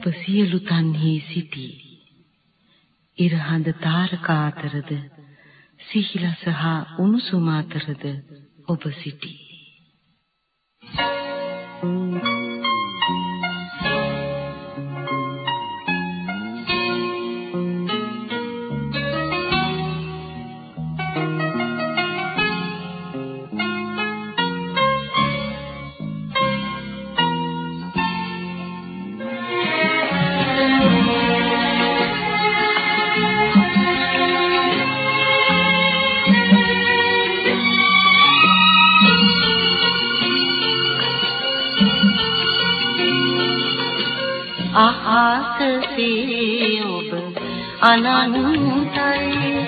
ඔබ සියලු තන්හි සිටී. ඉරහඳ තාරකා අතරද සිහිලස හා උණුසුම අතරද ඔබ සිටී. Thank you. අනන්තයි.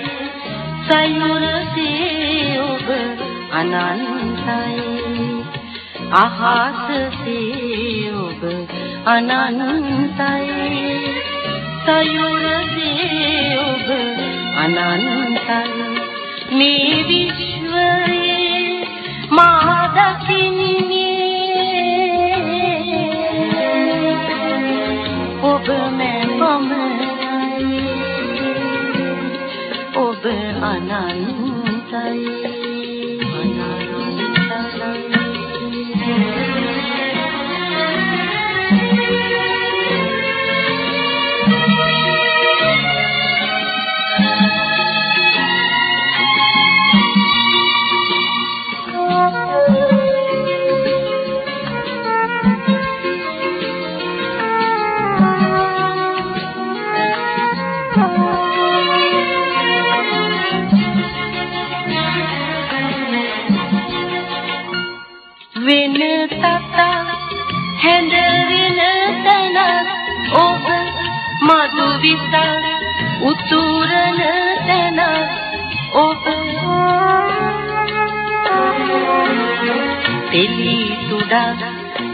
සයුරසේ ඔබ අනන්තයි. අහසේ ඔබ අනන්තයි. සයුරසේ ඔබ අනන්තයි. මේ විශ්වයේ මා දකින්නේ ඔබ අනන්තයි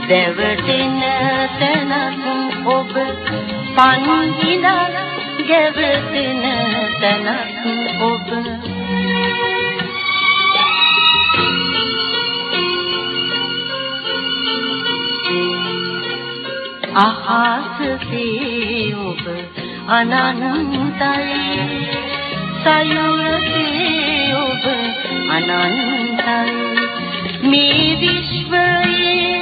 දැවටෙන තැනක් ඔබ පන්හිඳා ගැවටෙන තැනක් ඔබ අහසසේ ඔබ අනන්තයි. සයුරසේ ඔබ අනන්තයි. මේ විශ්වයේ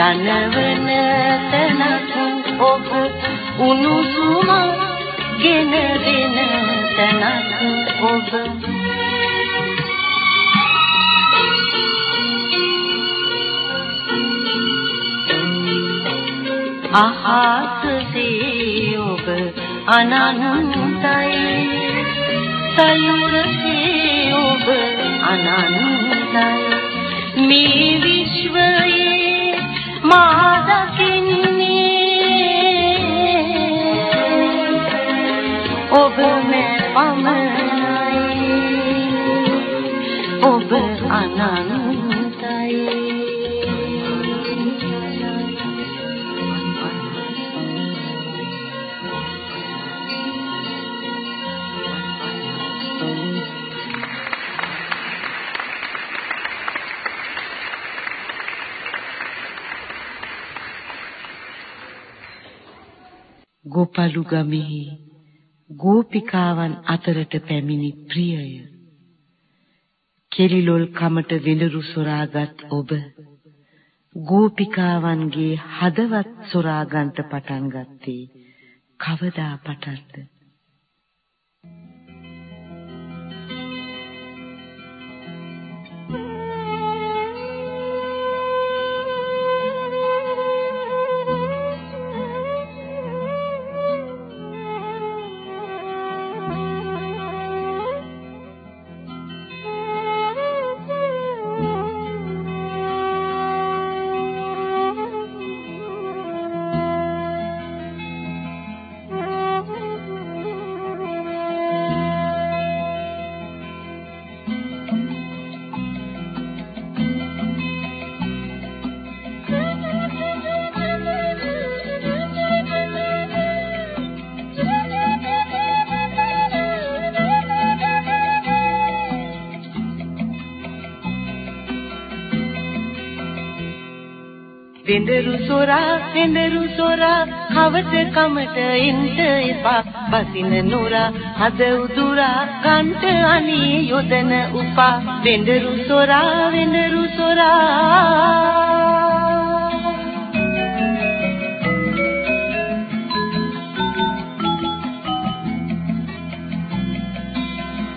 දනවන තැනක් ඔබ උණුසුම ගෙන දෙන තැනක් ඔබ අහසසේ ඔබ අනන්තයි සයුරසේ ඔබ අනන්තයි මේ විශ්වයේ මා ගෝපලු ගමෙහි ගෝපිකාවන් අතරට පැමිණි ප්‍රියය. කෙලිලොල් කමට වෙඬරු සොරාගත් ඔබ ගෝපිකාවන්ගේ හදවත් සොරා ගන්නට පටන් ගත්තේ කවදා පටන්ද? වෙඬරු සොරා වෙඬරු සොරා කවද කමට එන්ට එපා. බසින නුරා හද උදුරා කන්ට අනී යොදන උපා. වෙඬරු සොරා වෙඬරු සොරා.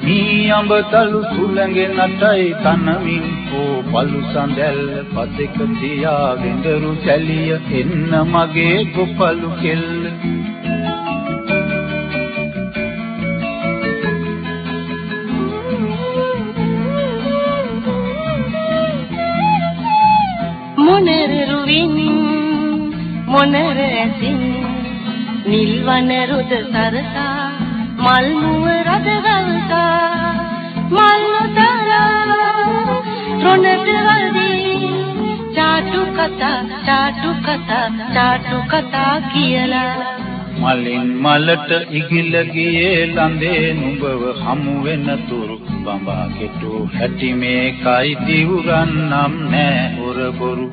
මී අඹ තලු සුළඟේ නටයි තනමින් ඕ පලු සඳැල් පසෙක තියා වෙඳරු සැලිය එන්න මගේ ගොපලු කෙල්ල. මොනරුවින් මොනර ඇසින් නිල්වන රුද සරසා මල් මුව රදවල්තා මල් කතා චාටු කතා චාටු කතා කියලා. මලින් මලට ඉගිල ගියේ ළඳේ නුඹව හමු වෙන තුරු. බඹා කෙටු හැටි මේකයි දිවුරන් නම් නෑ හොර බොරු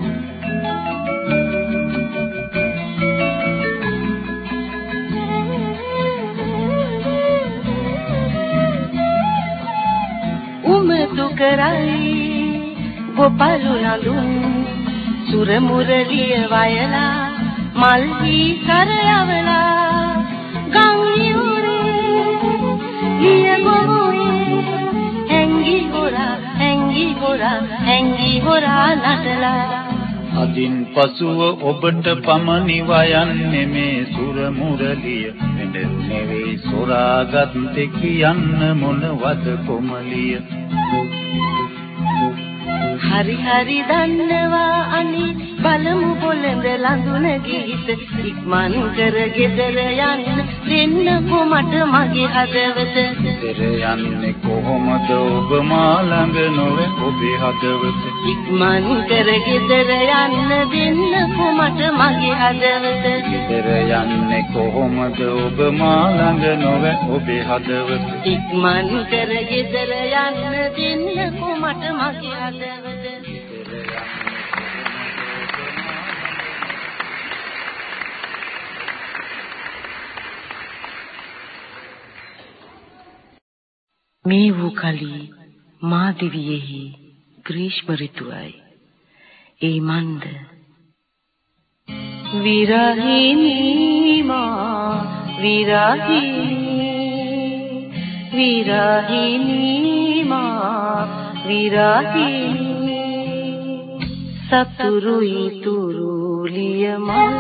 කරයි ගොපලු නඳුන් සුර මුරලිය වයලා මල් වී කරයවලා ගම් යුරේ ලිය ගොමුයේ හැංගි හොරා හැංගි හොරා හැංගි හොරා නටලා. අදින් පසුව ඔබට පමණි වයන්නේ මේ සුර මුරලිය. වෙඬ නෙවෙයි සොරාගත් කියන්න මොනවද කොමලිය. හරි හරි දන්නවා අනි. බලමු බොළඳ ළඳුන ගිහිත ඉක්මන් කර ගෙදර යන්න. දෙන්නකෝ මට මගේ හදවත? ගෙදර යන්නේ කොහොමද? ඔබ මා ළඟ නොවේ ඔබේ හදවත? ඉක්මන් කර ගෙදර යන්න. දෙන්නකෝ මට මගේ හදවත? ගෙදර යන්නේ කොහොමද? ඔබ මා ළඟ නොවේ ඔබේ හදවත? ඉක්මන් කර ගෙදර යන්න. දෙන්නකෝ මට මගේ හදවත මේ වූ කලී මා දිවියෙහි ග්‍රීෂ්ම ඍතුවයි. ඒ මන්ද විරහිනී මා විරහිනී විරහිනී මා විරහිනී සතුරු ඉතුරුලිය මල්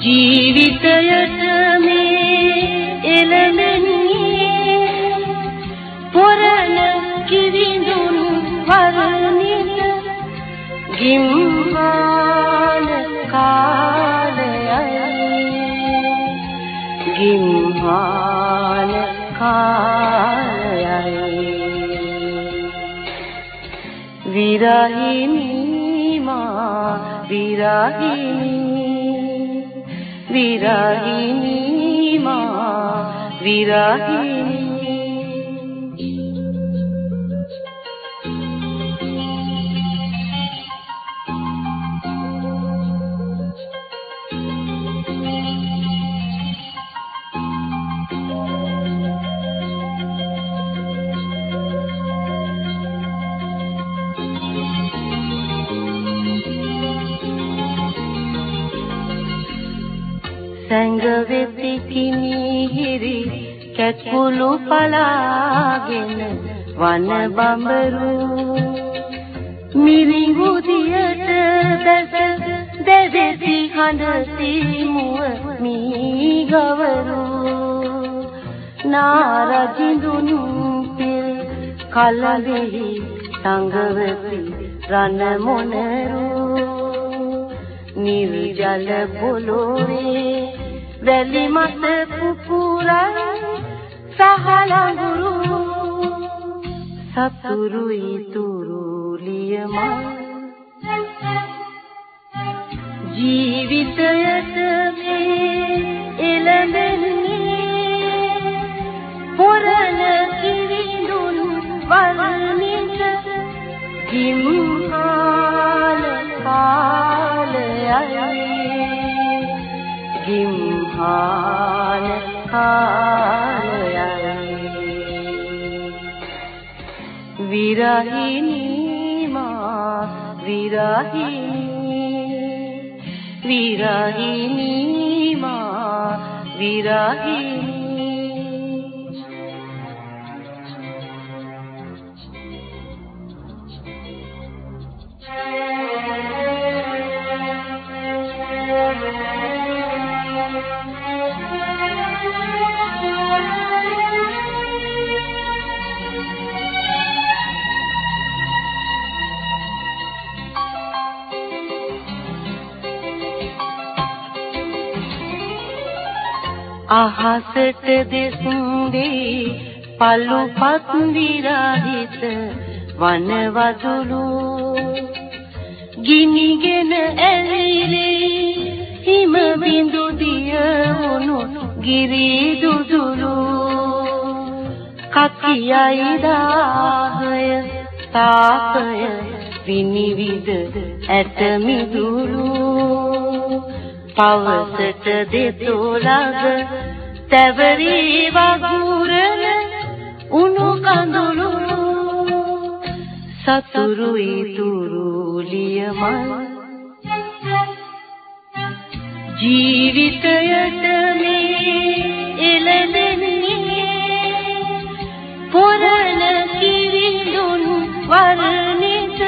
ජීවිතයට මේ එළමෙන්නේ පොරණ කිවිඳුන් වරණිත ගිම්හාන කාලයයි. ගිම්හාන කාලයයි. විරහිනී මා විරහිනී විරහිනී මා. විරහිනී පලාගෙන වන බඹරු මිරිඟු දියට දැස දෙදෙසි හඬ සීමුව මී ගවරු නාරජිඳුන් පිල් කලෙහි සංගවති රන මොනරු නිර්ජල පොළොවේ වැලි මත පුපුරයි සහලඟුරු සතුරු ඉතුරු ලියමල් ජීවිතයට මේ එළඹෙන්නේ පොරණ කිරිඳුන් වර්ණිත ගිම්හාල කාලයයි. ගිම්හාල කාලයයි. विराहिनीमा वीराहि विराहिनीमा विराहि අහසට දෙසුන්දී පල්ලුපත් විරහිත වනවතුළු. ගිනිගෙන ඇලිලේ හිම බිඳු දිය වුණු ගිරි දුදුළු. කකියයි දාහය තාපය විනිවිද ඇත මිදුළු. පවසට දෙතොලග තැවරී වගුරන උණු කඳුළු සතුරු ඉතුරු ලියමල් ජීවිතයට මේ එළදෙන්නේ පොරණ කිරිඳුන් වර්ණිත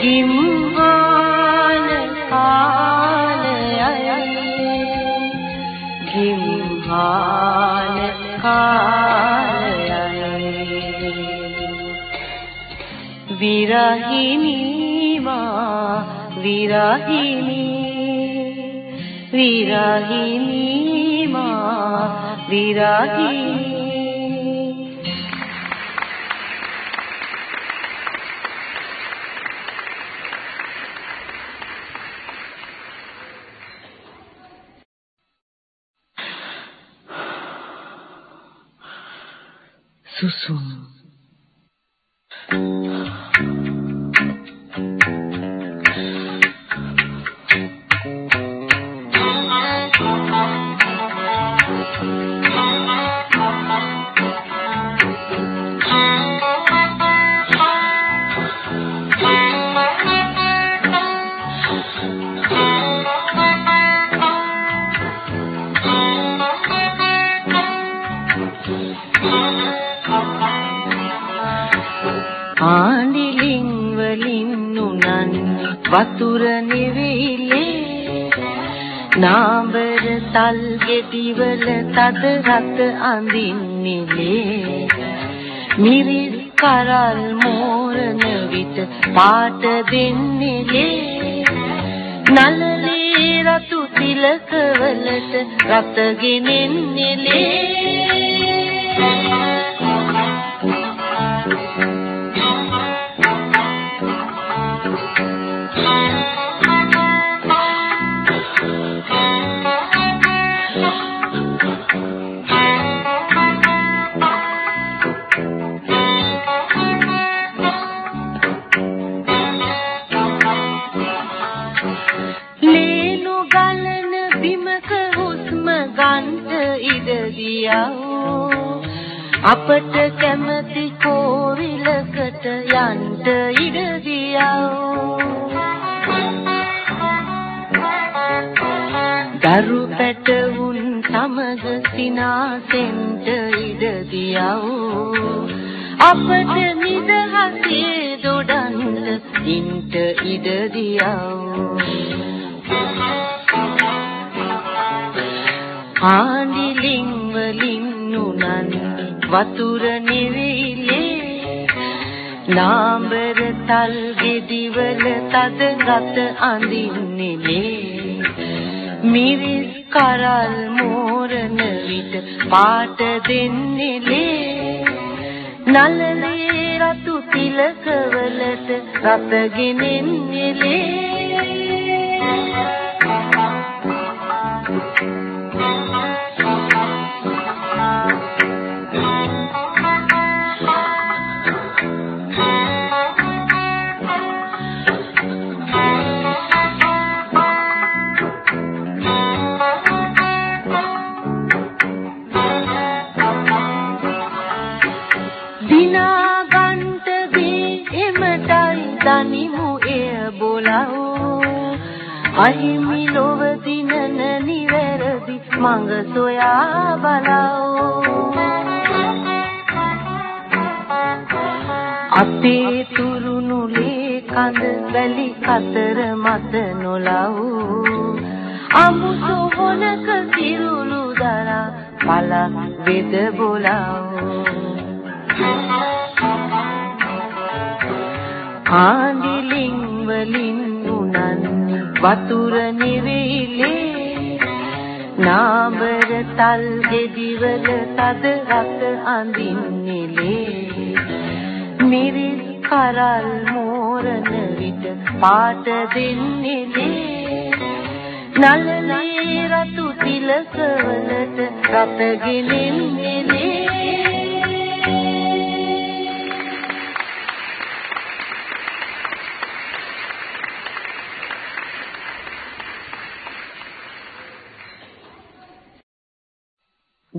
ගිම්හාන කාලයයි ගිම්හාන කාලයයි විරහිනී මා විරහිනී විරහිනී මා විරහිනී සුසුම් ආණිලින් වතුර නෙවෙයිලේ නාඹර තල් ගෙඩිවල තද රත අඳින්නේලේ මිරිස් කරල් මෝරන විට පාට දෙන්නේලේ නලලේ රතු තිලකවලට රත ගෙනෙන්නේලේ දියවෝ අපට කැමති කෝවිලකට යන්ට ඉඩ දියවෝ දරු පැටවුන් සමග සිනාසෙන්ට ඉඩ දියව් අපට නිදහසේ දොඩන්ට ඉන්ට ඉඩ දියව් ආණ්ඩිලින් වලින් නුනන් වතුර නිවිලේ නාඹර තල් ගෙඩිවල තද ගත අඳින්නේ මිරිස් කරල් මෝරන විට පාට දෙන්නේ ලේ නලලේ රතු තිලකවලට රතගෙනෙන්නේ ලේ අහිමි ලොව දිනන නිවැරදි මඟ සොයා බලව. අපේ තුරුණු ලේ කඳ වැලි කතර මත නොලව්. අමු සොහනක සිරුළු දරා පල වෙද බොලව. ආඳිලින් වලින් උනන්නේ වතුර නිවිලේ නාඹර තල් ගෙඩිවල තද රස අඳින්නේ මිරිස් කරල් මෝරන විට පාට දෙන්නේ නලලේ රතු තිලකවලට රත ගෙනෙන්නේ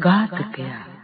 ඝාතකයා.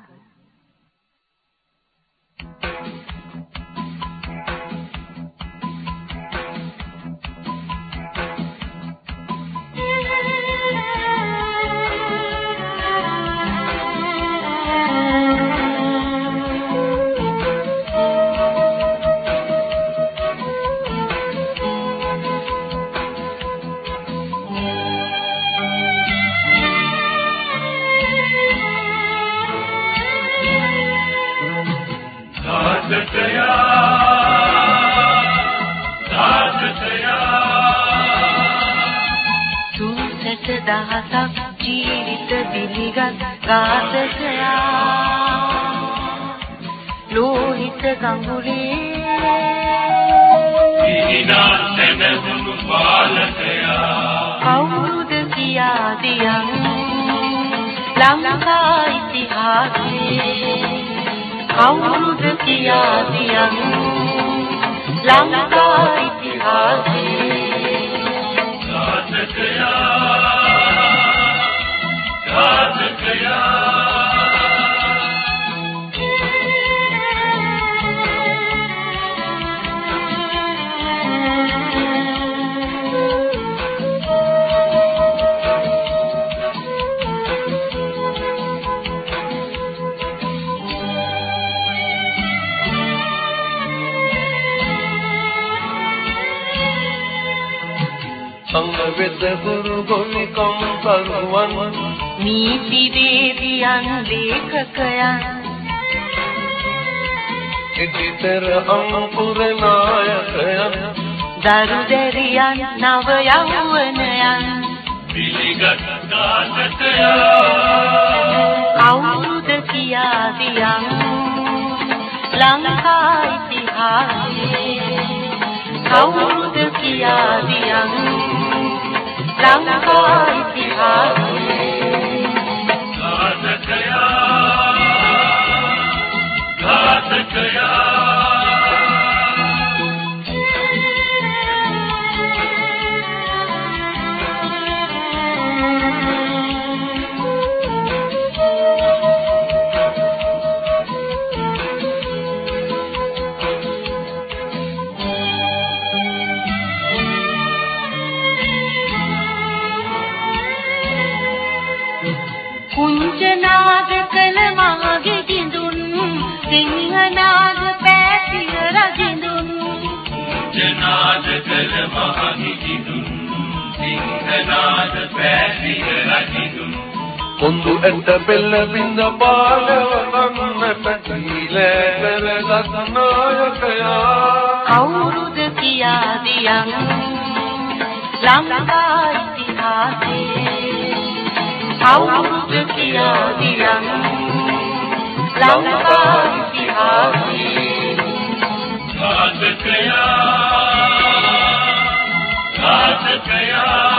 දහසක් ජීවිත බිලිගත් ඝාතකයා ලෝහිත ගඟුලේ විනා සැනසුණු පාලකයා කවුරුද කියා දියන් ලංකා ඉතිහාසයේ. කවුරුද කියා දියන් ලංකා ඉතිහාසයේ සංවෙත හුරු ගොවිකම් කරුවන්. නීති වේදියන් ලේඛකයන්. ඉදිතර අංකුර නායකයන්. දරු දැරියන් නව යෞවනයන් පිළිගත් ඝාතකයා කවුරුද කියා දියන් ලංකා ඉතිහාසයේ කවුරුද කියා දියන් ලංකා ඉතිහාසයේ ඝාතකයා සිංහනාද පැතිර රජිඳුන්. ජනාද කළ මහිදිදුන් සිංහනාද පැතිර රජිඳුන්. කොඳු ඇට බෙල්ල බින්ද පාලවන්නට කීලෑ කරගත් නායකයා කවුරුද කියා දියන්? ලංකා ඉතිහාසයේ. කවුරුද කියා දියන්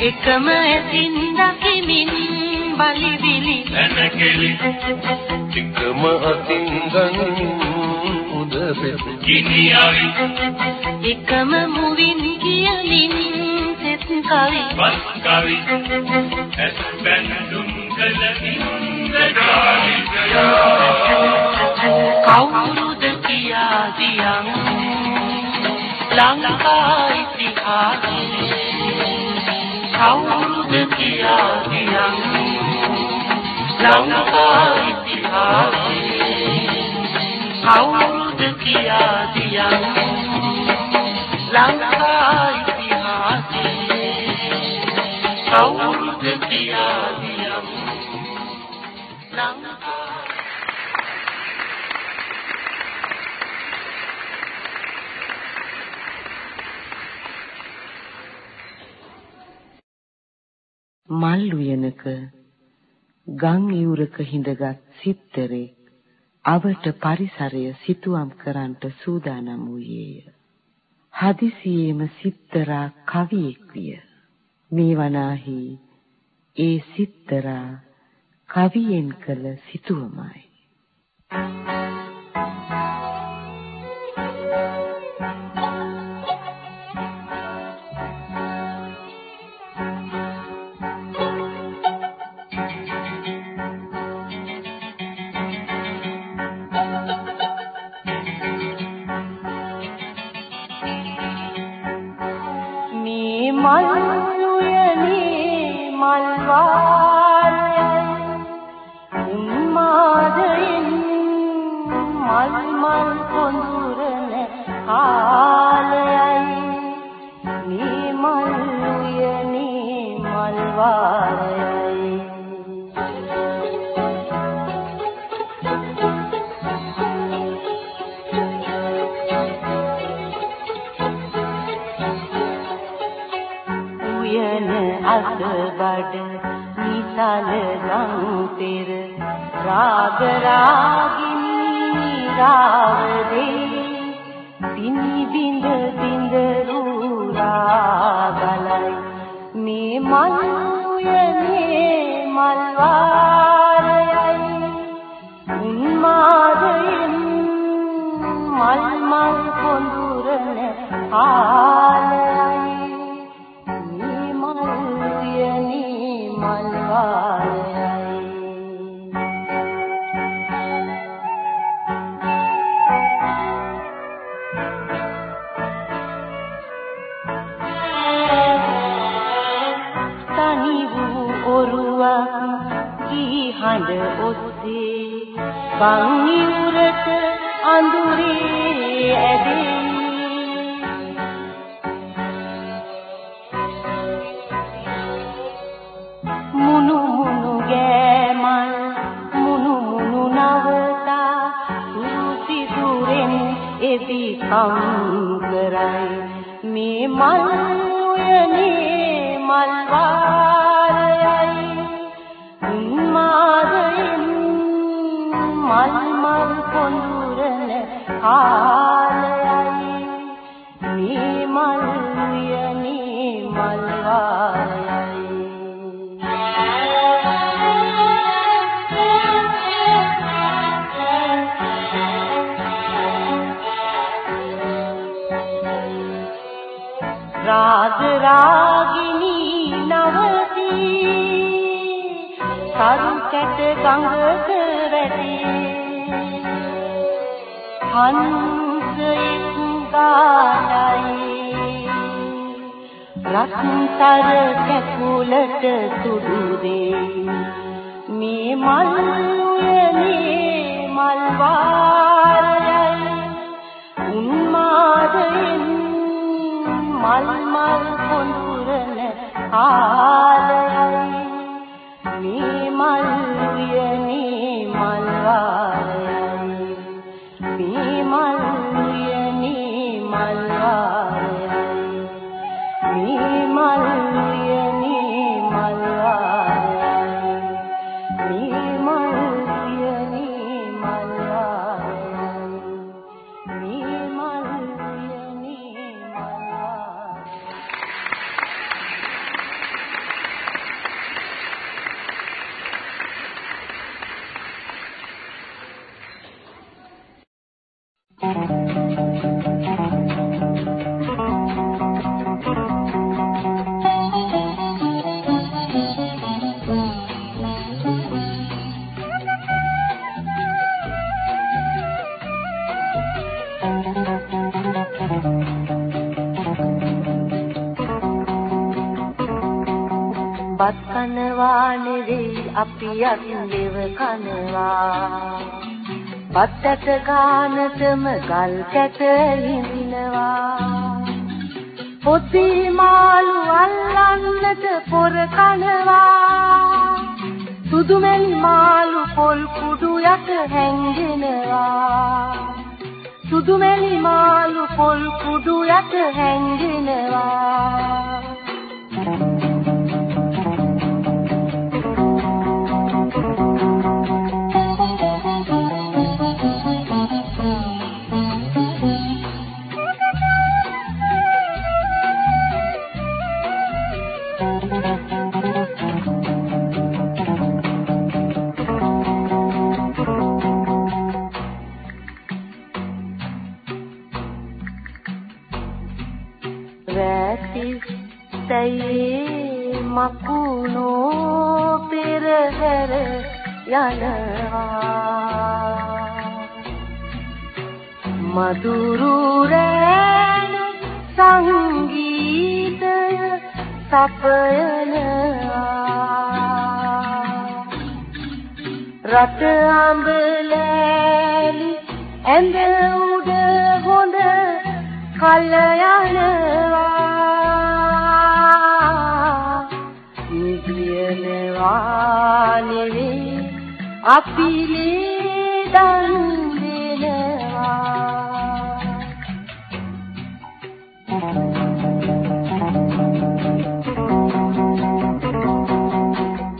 එකම ඇසින් දකිමින් බලිවිලි. නැනකෙලි එකම අතින් ගනිමින් උද පෙත් ගිනියවි එකම මුවින් කියමින් සෙත් කවි. වස් කවි. ඇස් බැඳුම් කළ ඉන්ද්‍රජාලිකයා කවුරුද කියා දියන්? ලංකා ඉතිහාසයේ කවුරුද කියා දියන් ලංකා ඉතිහාසයේ කවුරුද කියා දියන් ලංකා ඉතිහාසයේ කවුරුද කියා දියන් ලංකා මල් උයනක ගම් ඉවුරක හිඳගත් සිත්තරෙක් අවට පරිසරය සිතුවම් කරන්නට සූදානම් වූයේය. හදිසියේම සිත්තරා කවියෙක් විය. මේ වනාහි ඒ සිත්තරා කවියෙන් කළ සිතුවමයි. මේ හංසයෙක් ගාලයි රත්තර කැකුලට සුදු දේ මේ මල් උයනේ මල් වාරයයි. උන්මාදයෙන් මල් මල් කොඳුරන ආලයයි මේ මල් උයනේ මල් වාරයයි. මේ මල් මේ බත් කනවා නෙවෙයි අපි අන්දෙව කනවා. බත්තට ගානටම ගල් කැට හිඳිනවා පොති මාළු අල්ලන්නට පොර කනවා. සුදුමැලි මාළු පොල් කුඩු යට හැංගෙනවා. සුදුමැලි මාළු පොල් කුඩු යට හැංගෙනවා. වැටිස් යනවා මధుරු රැන සංගීතය සපයනවා. රට අඹලෑලි ඇඳ උඩ හොඳ කල යනවා. නිදියනවා නෙවෙයි අපි ලේදන් දෙනවා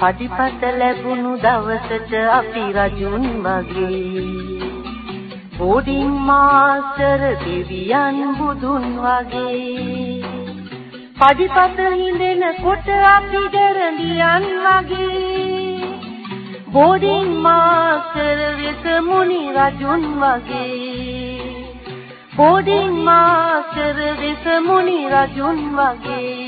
පටිපත ලැබුණු දවසට අපි රජුන් වගේ. බෝඩින් මාස්ටර් දෙවියන් බුදුන් වගේ. පඩිපත හිඳෙන කොට අපි ගැරඬියන් වගේ. බෝඩින් මාස්ටර් වෙස මුනි රජුන් වගේ. බෝඩින් මාස්ටර් වෙස මුනි රජුන් වගේ.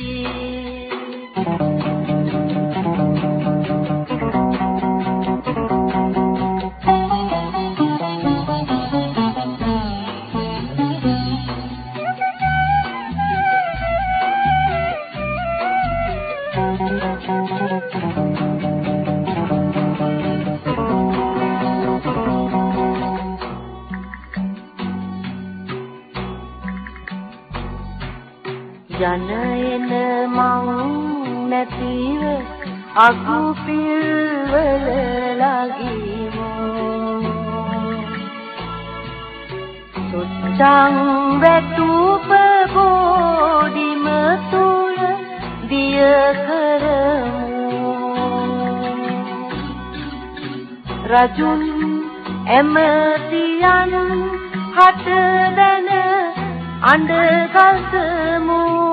යන එන මං නැතිව අගු පිල්වල ලගිමු සුච්චං වැටුප බෝඩිම තුල දිය කරමු. රජුන් එමතියන් හට දැන අඬ ගසමු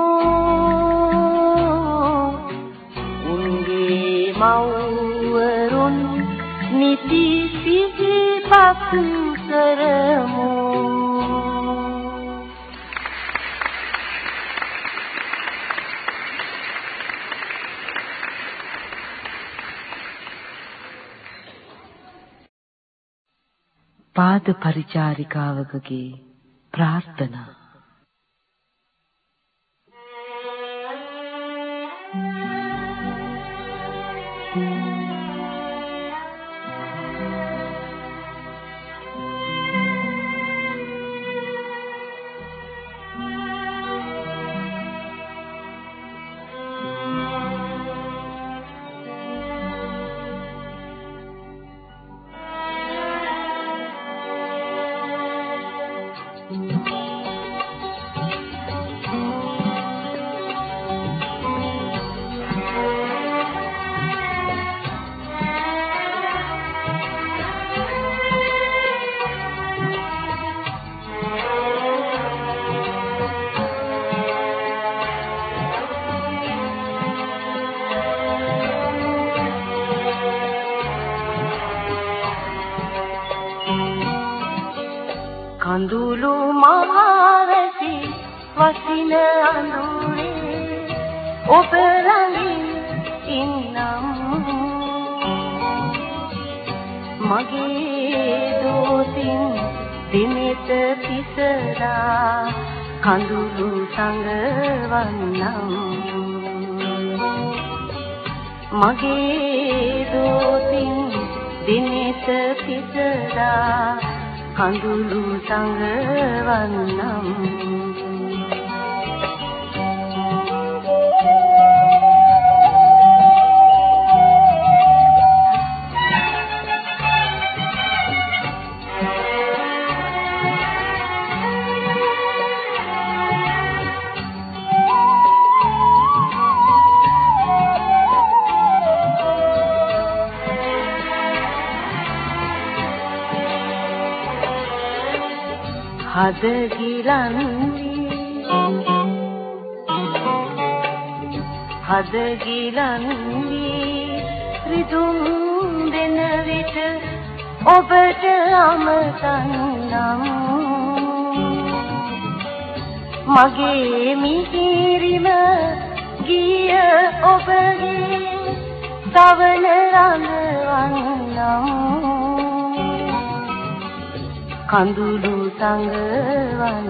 මව්වරුන් නිති සිහිපත් කරමු. පාද පරිචාරිකාවකගේ ප්‍රාර්ථනා. හද ගිලන්නේ හද ගිලන්නේ රිදුම් දෙන විට ඔබට අමතන්නම් මගේ මිහිරිම ගිය ඔබගේ සවන රඳවන්නම්. කඳුළු සංගවන්නම්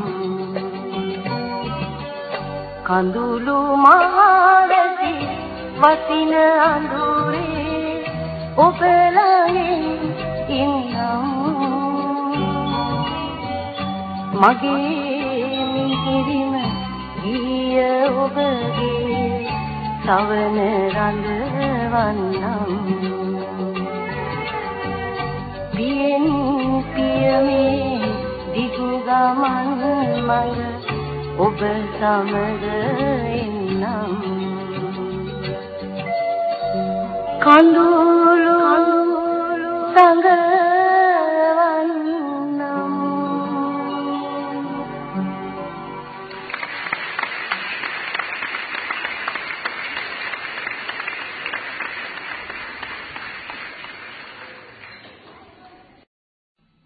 කඳුළු මහවැසි වසින අඳුරේ ඔබ ළඟින් ඉන්නම්. මගේ මිහිරිම ගිය ඔබගේ සවන රඳවන්නම් පියෙන් පියමේ දිගු ගමන් මඟ ඔබ සමග එන්නම් කඳුළු සංගවන්නම්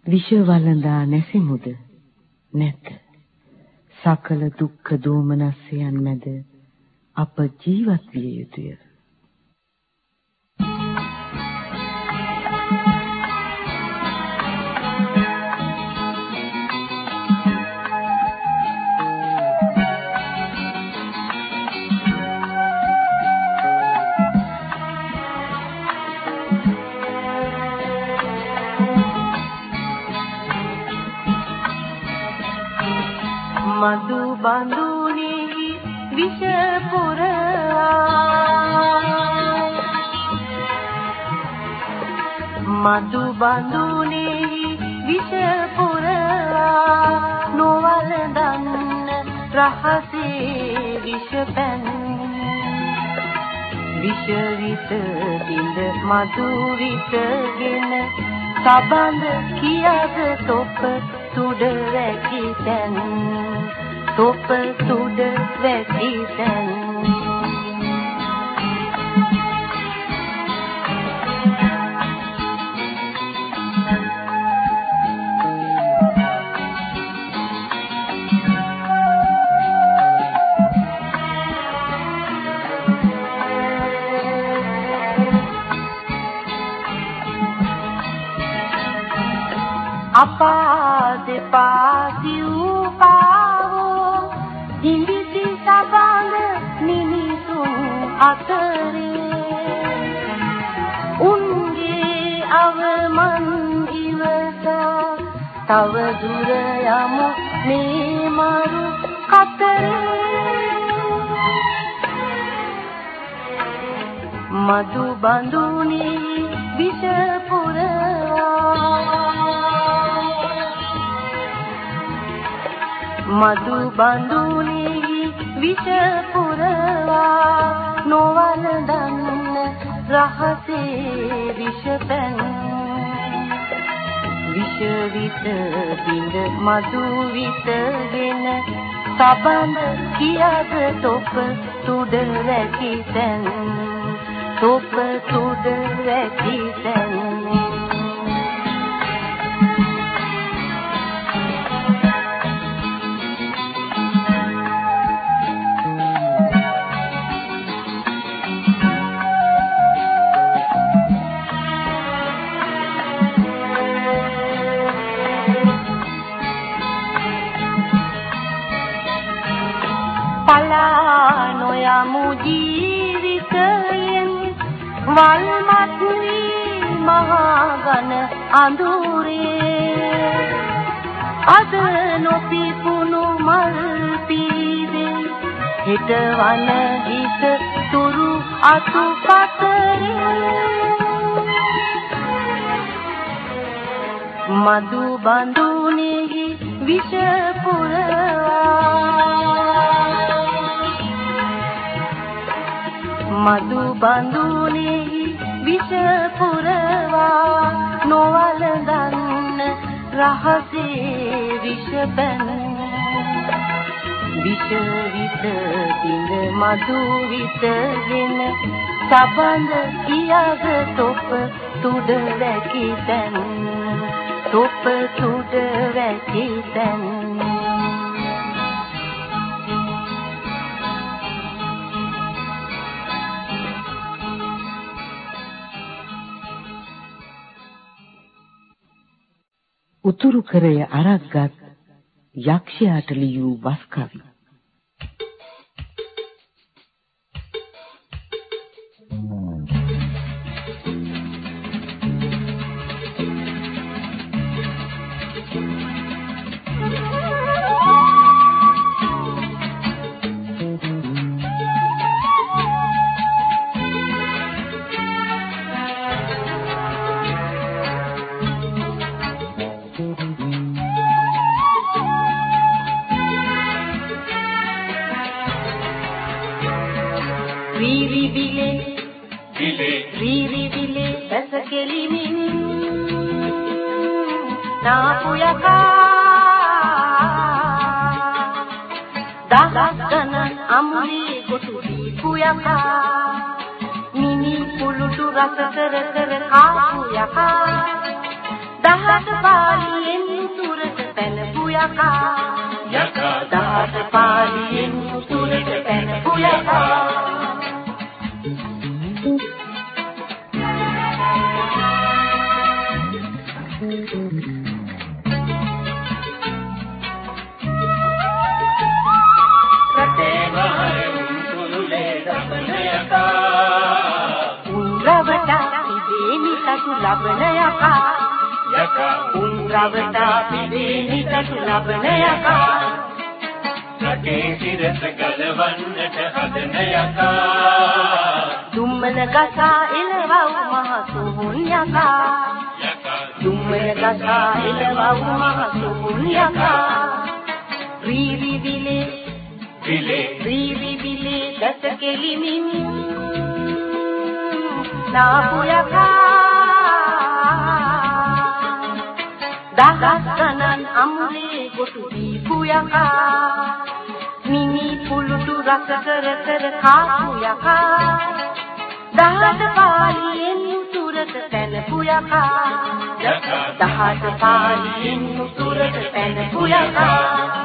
විෂ වළඳා නැසෙමුද? නැත. සකල දුක්ඛ දෝමනස්යන් මැද අප ජීවත් විය යුතුය. බඳුනේහි විෂ මදු බඳුනේහි විෂ පුරා. නොවල දන්න රහසේ විෂ පැන්. විෂ විත දිඳ මදු විතගෙන සබඳ කියද තොප සුඩ රැකි තැන්. තොප තුඩ වැකි තැන් අතරේ උන්ගේ අවමන් ඉවසා තව දුර යමු මේ මරු කතරේ. මధు බඳුනි විෂ පුරවා. මధు බඳුනි විෂ රහසේ විෂ පැන් විෂ විත බිඳ මధు විතගෙන සබඳ කියද තොප තුඩ වැකි තැන් තොප තුඩ වැකි තැන් හිත වන හිත තුරු අතු පතරේ. මధు බඳුනේහි විෂ පුරවා. මధు බඳුනේහි විෂ පුරවා. නොවලඳන්න රහසේ විෂ පැන විෂ විත දින මధు විතගෙන සබඳ කියද තොප තුඩ වැකි තැන් තොප තුඩ වැකි තැන්. උතුරු කරය අරක්ගත් යක්ෂයාට ලියූ වස් කවි. දුම්මල ගසා එළවව් මහ සුහුන් යකා දුම්මල ගසා එළවව් මහ සුහුන් යකා රීවි විලේ විලේ. රීවි විලේ දස කෙලිමින් නාපු යකා දහස් ගණන් අමුලේ ගොටු දීපු යකා මිනි පුළුටු රස කර කර කාපු යකා දහස පාලියෙන් උතුරට පැනපු යකා යකා දහස පාලියෙන් උතුරට පැනපු යකා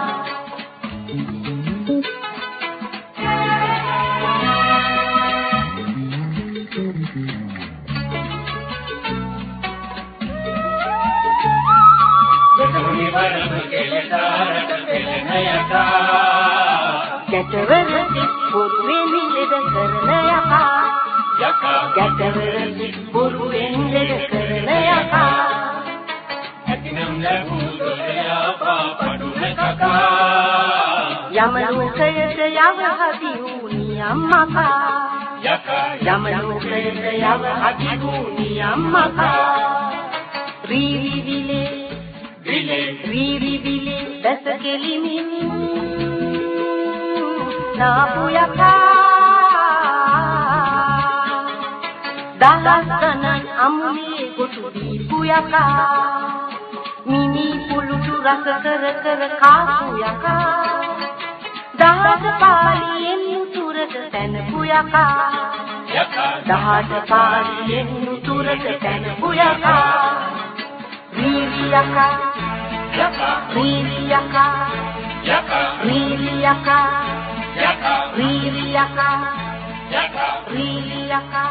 යතුනි වරම කෙලදාරට පෙළෙන යකා ගැටවර සිත් පුරුවෙන් ලෙඩ කරන යකා යකා ගැටවර සිත් පුරුවෙන් ලෙඩ කරන යකා ඇතිනම් ලැබූ දොරයා පාපඩුන කකා යම ලෝකයට යව හදි වූ නියම්මකා යකා යම ලෝකයට යව හදි වූ නියම්මකා රීවි විලේ විලේ රීවි විලේ දැස කෙලිමින් නාපු යකා දහස් අමුලේ ගොටු දීපු යකා. මිනි පුළුටු රස කර කර කාපු යකා. දහස පාලියෙන් උතුරට පැනපු යකා. දහස පාලියෙන් උතුරට පැනපු යකා. රීවි යකා. යකා. රීවි යකා. රීවි යකා. රීවි යකා